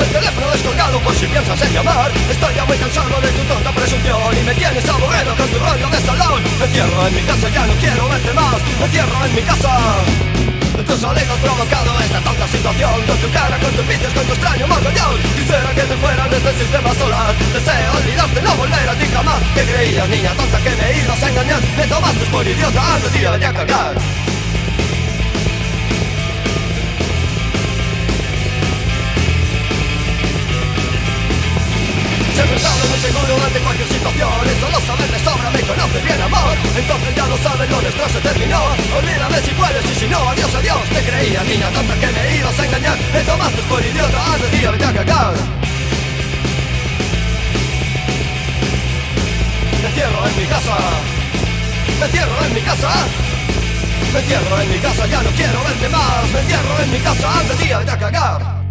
el teléfono descolgado por si piensas en llamar Estoy ya muy cansado de tu tonta presunción. Y me tienes aburrido con tu rollo de salón. Me cierro en mi casa, ya no quiero verte más. Me cierro en mi casa. Tus oídos provocado esta tonta situación. Con tu cara, con tus vicios, con tu extraño mogollón. Quisiera que te fueras de este sistema solar. Deseo olvidarte, no volver a ti jamás. Que creías, niña tonta, que me ibas a engañar Me tomaste por idiota, ando tío, vete a cagar ante cualquier situación Eso lo sabes de sobra, me conoces bien amor. Entonces ya lo sabes, lo nuestro se terminó. Olvídame si puedes y si no, adiós, adiós. Te creía niña tonta que me ibas a engañar. Me tomaste por idiota, anda tía, vete a cagar. Me cierro en mi casa. Me cierro en mi casa. Me cierro en mi casa, ya no quiero verte más. Me cierro en mi casa, anda tía, vete a cagar